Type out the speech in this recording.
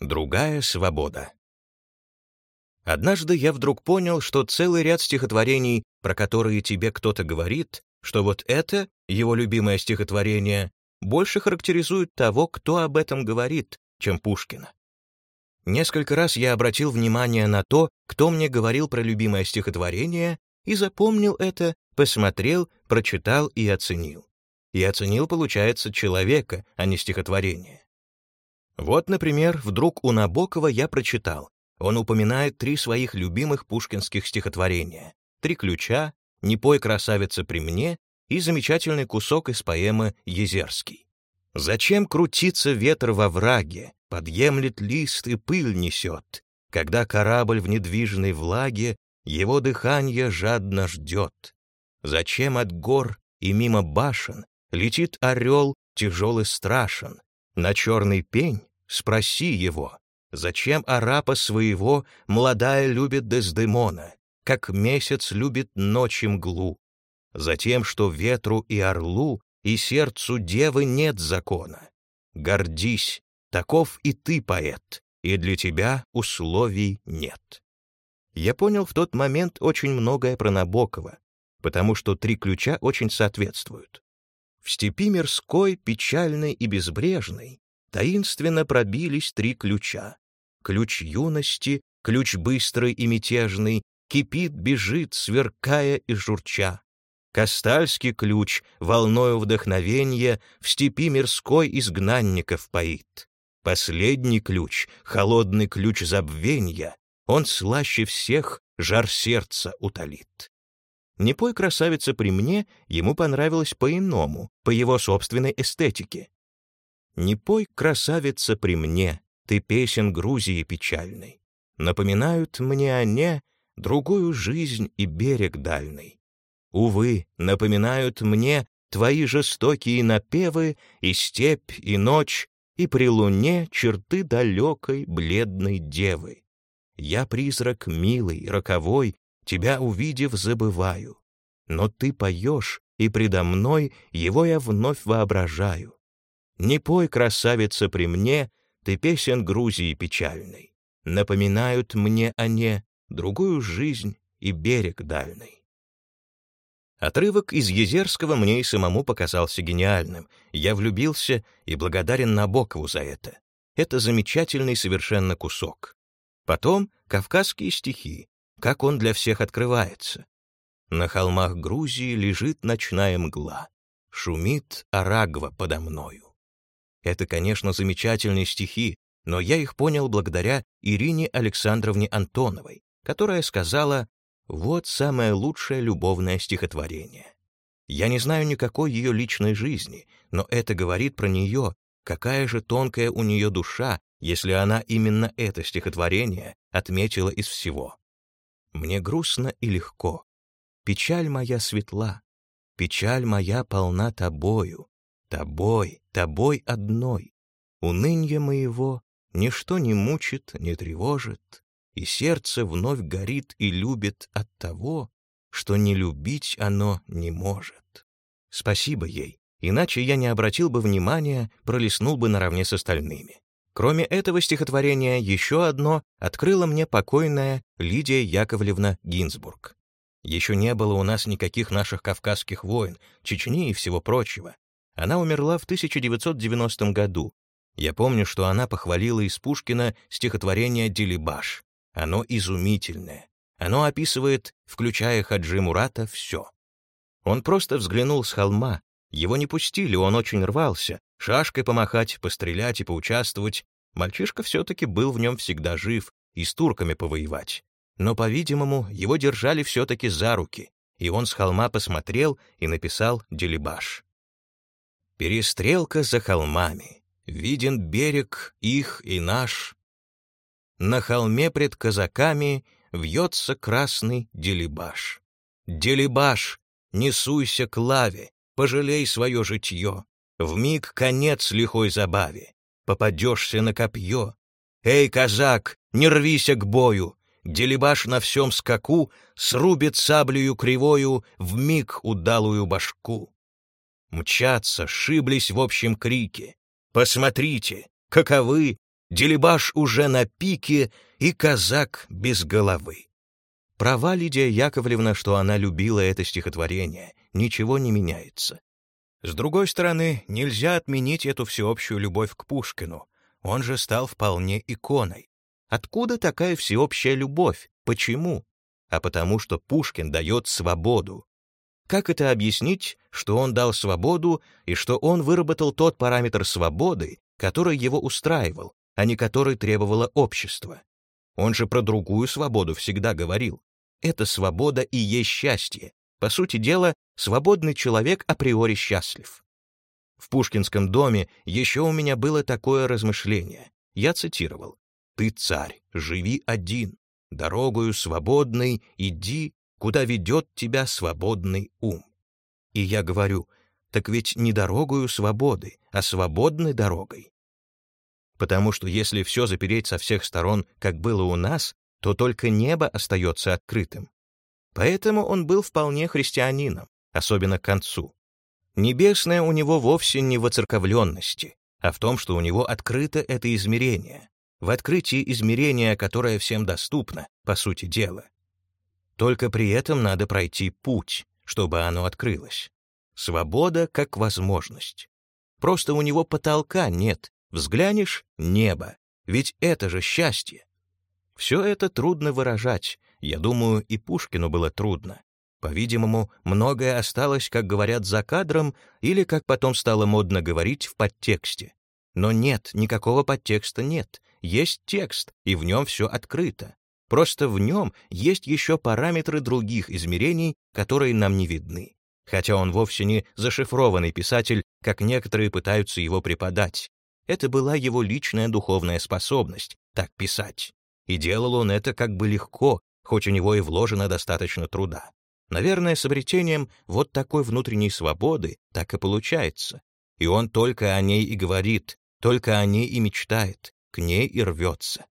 Другая свобода. Однажды я вдруг понял, что целый ряд стихотворений, про которые тебе кто-то говорит, что вот это, его любимое стихотворение, больше характеризует того, кто об этом говорит, чем Пушкина. Несколько раз я обратил внимание на то, кто мне говорил про любимое стихотворение, и запомнил это, посмотрел, прочитал и оценил. И оценил, получается, человека, а не стихотворение. Вот, например, вдруг у Набокова я прочитал. Он упоминает три своих любимых пушкинских стихотворения. «Три ключа», «Не пой, красавица, при мне» и замечательный кусок из поэмы «Езерский». «Зачем крутиться ветер во враге, подъемлет лист и пыль несет, когда корабль в недвижной влаге его дыхание жадно ждет? Зачем от гор и мимо башен летит орел тяжелый страшен, на черный пень спроси его, зачем арапа своего молодая любит Дездемона, как месяц любит ночи мглу. Затем, что ветру и орлу и сердцу девы нет закона. Гордись, таков и ты, поэт, и для тебя условий нет. Я понял в тот момент очень многое про Набокова, потому что три ключа очень соответствуют. В степи мирской, печальной и безбрежной, таинственно пробились три ключа. Ключ юности, ключ быстрый и мятежный, кипит, бежит, сверкая и журча. Кастальский ключ, волною вдохновенья, в степи мирской изгнанников поит. Последний ключ, холодный ключ забвенья, он слаще всех жар сердца утолит. Не пой, красавица, при мне, ему понравилось по-иному, по его собственной эстетике. Не пой, красавица, при мне, ты песен Грузии печальной. Напоминают мне они другую жизнь и берег дальний. Увы, напоминают мне твои жестокие напевы и степь, и ночь, и при луне черты далекой бледной девы. Я призрак милый, роковой, тебя увидев, забываю. Но ты поешь, и предо мной его я вновь воображаю. Не пой, красавица, при мне, ты песен Грузии печальной. Напоминают мне они другую жизнь и берег дальний. Отрывок из Езерского мне и самому показался гениальным. Я влюбился и благодарен Набокову за это. Это замечательный совершенно кусок. Потом кавказские стихи, как он для всех открывается. На холмах Грузии лежит ночная мгла, шумит Арагва подо мною. Это, конечно, замечательные стихи, но я их понял благодаря Ирине Александровне Антоновой, которая сказала «Вот самое лучшее любовное стихотворение». Я не знаю никакой ее личной жизни, но это говорит про нее, какая же тонкая у нее душа, если она именно это стихотворение отметила из всего. Мне грустно и легко. Печаль моя светла, печаль моя полна тобою, тобой, тобой одной. Унынье моего ничто не мучит, не тревожит, и сердце вновь горит и любит от того, что не любить оно не может. Спасибо ей, иначе я не обратил бы внимания, пролистнул бы наравне с остальными. Кроме этого стихотворения, еще одно открыла мне покойная Лидия Яковлевна Гинзбург. Еще не было у нас никаких наших кавказских войн, Чечни и всего прочего. Она умерла в 1990 году. Я помню, что она похвалила из Пушкина стихотворение «Делибаш». Оно изумительное. Оно описывает, включая Хаджи Мурата, все. Он просто взглянул с холма, его не пустили, он очень рвался, шашкой помахать, пострелять и поучаствовать. Мальчишка все-таки был в нем всегда жив, и с турками повоевать. Но, по-видимому, его держали все-таки за руки, и он с холма посмотрел и написал «Делибаш». Перестрелка за холмами, виден берег их и наш. На холме пред казаками вьется красный делибаш. Делибаш, не суйся к лаве, пожалей свое житье, в миг конец лихой забаве, попадешься на копье. Эй, казак, не рвися к бою, Делибаш на всем скаку срубит саблею кривою в миг удалую башку. Мчатся, шиблись в общем крике. Посмотрите, каковы Делибаш уже на пике и казак без головы. Права Лидия Яковлевна, что она любила это стихотворение, ничего не меняется. С другой стороны, нельзя отменить эту всеобщую любовь к Пушкину. Он же стал вполне иконой. Откуда такая всеобщая любовь? Почему? А потому что Пушкин дает свободу. Как это объяснить, что он дал свободу и что он выработал тот параметр свободы, который его устраивал, а не который требовало общество? Он же про другую свободу всегда говорил. Это свобода и есть счастье. По сути дела, свободный человек априори счастлив. В Пушкинском доме еще у меня было такое размышление. Я цитировал. «Ты царь, живи один, дорогою свободной иди, куда ведет тебя свободный ум». И я говорю, так ведь не дорогою свободы, а свободной дорогой. Потому что если все запереть со всех сторон, как было у нас, то только небо остается открытым. Поэтому он был вполне христианином, особенно к концу. Небесное у него вовсе не в оцерковленности, а в том, что у него открыто это измерение, в открытии измерения, которое всем доступно, по сути дела. Только при этом надо пройти путь, чтобы оно открылось. Свобода как возможность. Просто у него потолка нет, взглянешь — небо, ведь это же счастье. Все это трудно выражать, я думаю, и Пушкину было трудно. По-видимому, многое осталось, как говорят, за кадром или, как потом стало модно говорить, в подтексте. Но нет, никакого подтекста нет. Есть текст, и в нем все открыто. Просто в нем есть еще параметры других измерений, которые нам не видны. Хотя он вовсе не зашифрованный писатель, как некоторые пытаются его преподать. Это была его личная духовная способность — так писать. И делал он это как бы легко, хоть у него и вложено достаточно труда. Наверное, с обретением вот такой внутренней свободы так и получается. И он только о ней и говорит, только о ней и мечтает, к ней и рвется.